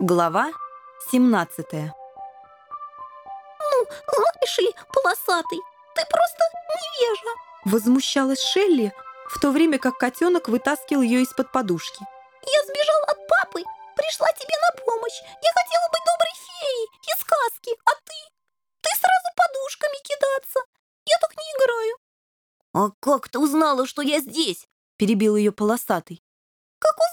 Глава 17 Ну, знаешь ли, полосатый, ты просто невежа. Возмущалась Шелли, в то время как котенок вытаскивал ее из-под подушки. Я сбежал от папы, пришла тебе на помощь. Я хотела быть доброй феей из сказки, а ты? Ты сразу подушками кидаться. Я так не играю. «А как ты узнала, что я здесь?» Перебил ее полосатый. Как узнала.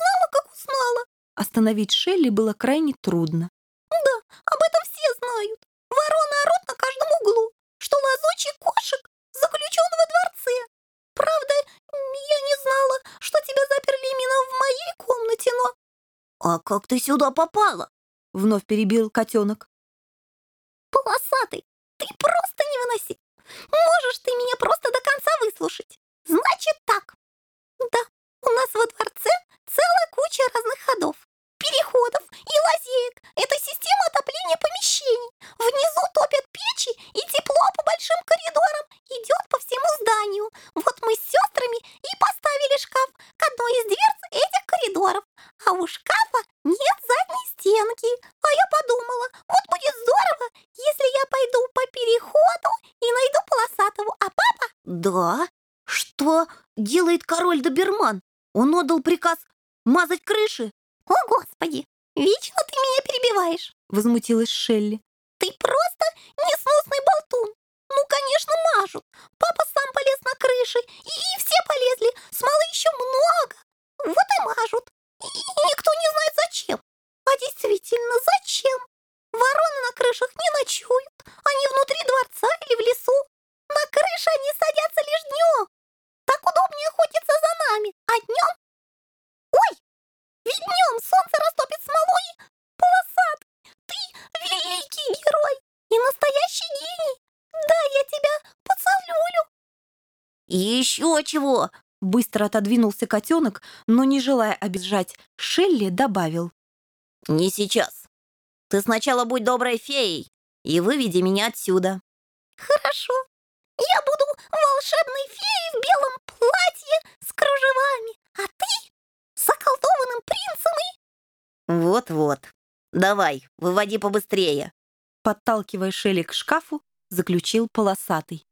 Остановить Шелли было крайне трудно. Да, об этом все знают. Ворона орут на каждом углу, что лазучий кошек заключен во дворце. Правда, я не знала, что тебя заперли именно в моей комнате, но... «А как ты сюда попала?» Вновь перебил котенок. Полосатый, ты просто невыносим. Можешь ты меня просто до конца выслушать? Значит так. Да, у нас во дворце А у шкафа нет задней стенки. А я подумала, вот будет здорово, если я пойду по переходу и найду полосатого, а папа «Да? Что делает король Доберман? Он отдал приказ мазать крыши?» О, Господи! Вечно ты меня перебиваешь. Возмутилась Шелли. Ты просто несносный болтун. Ну, конечно, мажут. Папа сам полез на крыши, и, и все полезли. Смолы еще много. Вот и мажут. И, и никто не знает зачем. А действительно, зачем? Вороны на крышах не ночуют. Они внутри дворца или в лесу. На крыше они садятся лишь днем. Так удобнее охотиться за нами. А днем... Ой, ведь днем солнце растопит смолой. Полосатый, ты великий герой и настоящий гений. Да, я тебя поцелую. «Еще чего?» Быстро отодвинулся котенок, но, не желая обижать, Шелли добавил. «Не сейчас. Ты сначала будь доброй феей и выведи меня отсюда». Хорошо. Я буду волшебной феей в белом платье с кружевами, а ты с околдованным принцем и... «Вот-вот. Давай, выводи побыстрее». Подталкивая Шелли к шкафу, заключил полосатый.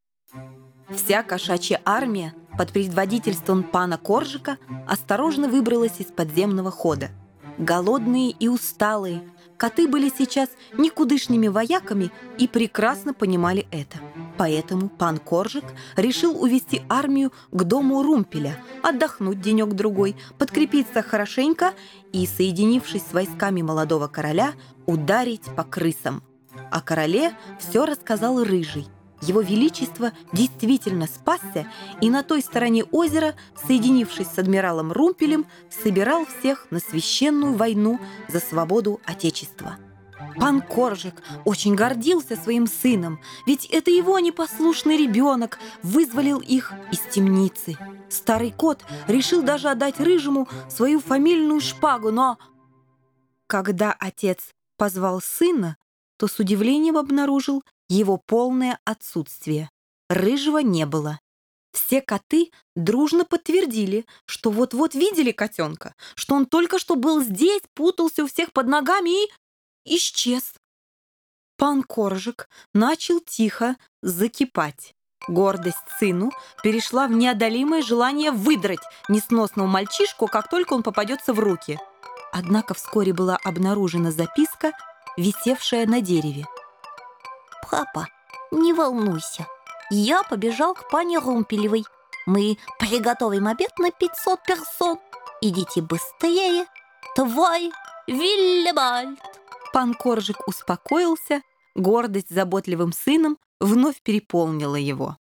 Вся кошачья армия под предводительством пана Коржика осторожно выбралась из подземного хода. Голодные и усталые, коты были сейчас никудышными вояками и прекрасно понимали это. Поэтому пан Коржик решил увести армию к дому Румпеля, отдохнуть денек-другой, подкрепиться хорошенько и, соединившись с войсками молодого короля, ударить по крысам. О короле все рассказал Рыжий. Его Величество действительно спасся и на той стороне озера, соединившись с адмиралом Румпелем, собирал всех на священную войну за свободу Отечества. Пан Коржик очень гордился своим сыном, ведь это его непослушный ребенок вызволил их из темницы. Старый кот решил даже отдать Рыжему свою фамильную шпагу, но... Когда отец позвал сына, то с удивлением обнаружил его полное отсутствие. Рыжего не было. Все коты дружно подтвердили, что вот-вот видели котенка, что он только что был здесь, путался у всех под ногами и исчез. Пан Коржик начал тихо закипать. Гордость сыну перешла в неодолимое желание выдрать несносного мальчишку, как только он попадется в руки. Однако вскоре была обнаружена записка, висевшая на дереве. Папа, не волнуйся. Я побежал к пане Румпелевой. Мы приготовим обед на 500 персон. Идите быстрее. Твой Виллебальд. Пан Коржик успокоился, гордость заботливым сыном вновь переполнила его.